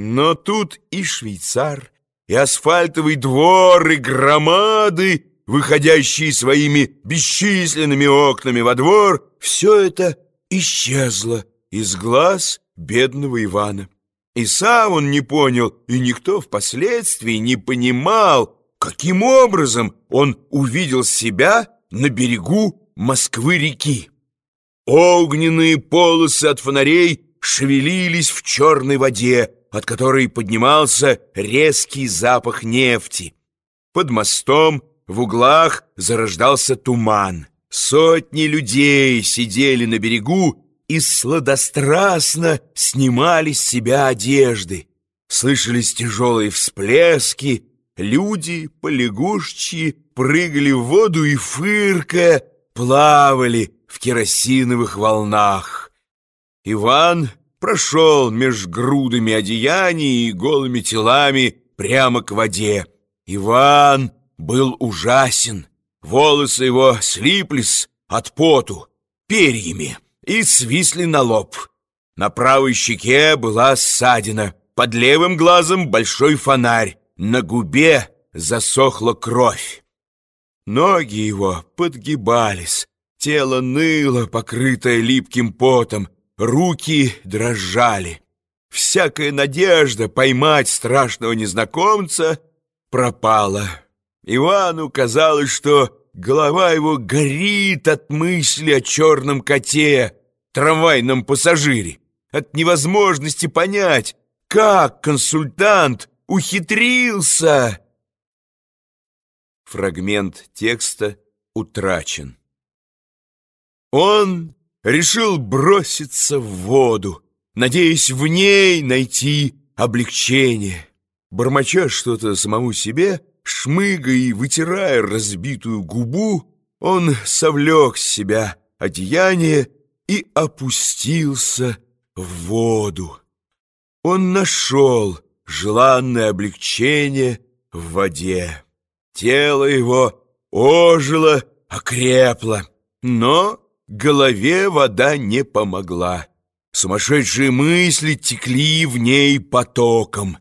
Но тут и швейцар, и асфальтовый двор, и громады, выходящие своими бесчисленными окнами во двор, все это исчезло из глаз бедного Ивана. И сам он не понял, и никто впоследствии не понимал, каким образом он увидел себя на берегу Москвы-реки. Огненные полосы от фонарей шевелились в черной воде, от которой поднимался резкий запах нефти. Под мостом в углах зарождался туман. Сотни людей сидели на берегу и сладострастно снимали с себя одежды. Слышались тяжелые всплески, люди, полягушчи, прыгали в воду и, фыркая, плавали в керосиновых волнах. Иван прошел меж грудами одеяний и голыми телами прямо к воде. Иван был ужасен. Волосы его слиплись от поту перьями и свисли на лоб. На правой щеке была ссадина, под левым глазом большой фонарь, на губе засохла кровь. Ноги его подгибались, тело ныло, покрытое липким потом, Руки дрожали. Всякая надежда поймать страшного незнакомца пропала. Ивану казалось, что голова его горит от мысли о черном коте, трамвайном пассажире, от невозможности понять, как консультант ухитрился. Фрагмент текста утрачен. Он решил броситься в воду, надеясь в ней найти облегчение. Бормоча что-то самому себе, шмыгая и вытирая разбитую губу, он совлек с себя одеяние и опустился в воду. Он нашел желанное облегчение в воде. Тело его ожило, окрепло, но Голове вода не помогла. Сумасшедшие мысли текли в ней потоком.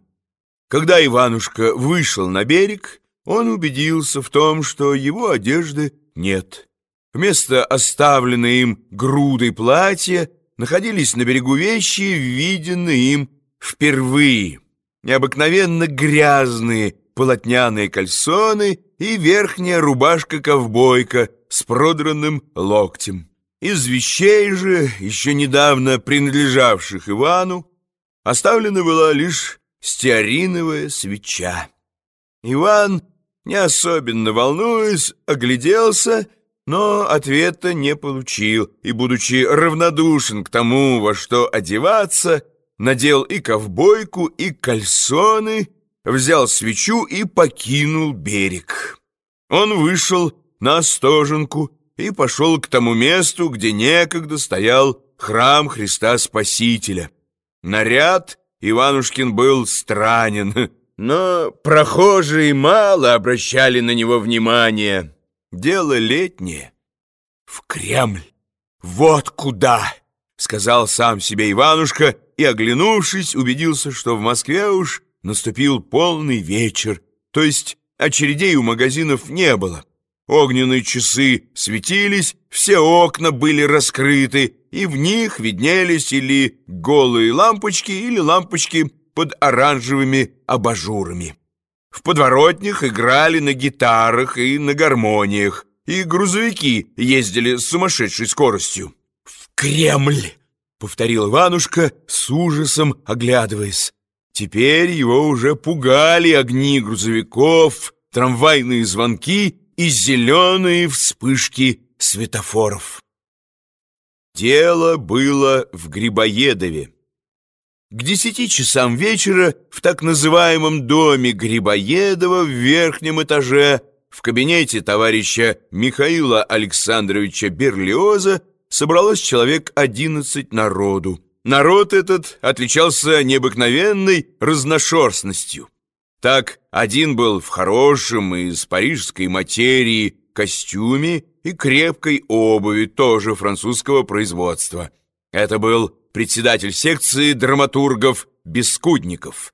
Когда Иванушка вышел на берег, он убедился в том, что его одежды нет. Вместо оставленной им грудой платья находились на берегу вещи, виденные им впервые. Необыкновенно грязные полотняные кальсоны и верхняя рубашка-ковбойка с продранным локтем. Из вещей же, еще недавно принадлежавших Ивану, оставлена была лишь стеариновая свеча. Иван, не особенно волнуясь, огляделся, но ответа не получил, и, будучи равнодушен к тому, во что одеваться, надел и ковбойку, и кальсоны, взял свечу и покинул берег. Он вышел на Остоженку и пошел к тому месту, где некогда стоял храм Христа Спасителя. Наряд Иванушкин был странен, но прохожие мало обращали на него внимания. Дело летнее. В Кремль. Вот куда, сказал сам себе Иванушка и, оглянувшись, убедился, что в Москве уж наступил полный вечер, то есть очередей у магазинов не было. Огненные часы светились, все окна были раскрыты, и в них виднелись или голые лампочки, или лампочки под оранжевыми абажурами. В подворотнях играли на гитарах и на гармониях, и грузовики ездили с сумасшедшей скоростью. «В Кремль!» — повторил Иванушка с ужасом, оглядываясь. Теперь его уже пугали огни грузовиков, трамвайные звонки и зеленые вспышки светофоров. Дело было в Грибоедове. К десяти часам вечера в так называемом доме Грибоедова в верхнем этаже в кабинете товарища Михаила Александровича Берлиоза собралось человек одиннадцать народу. Народ этот отличался необыкновенной разношерстностью. Так, один был в хорошем из парижской материи костюме и крепкой обуви, тоже французского производства. Это был председатель секции драматургов Бескудников,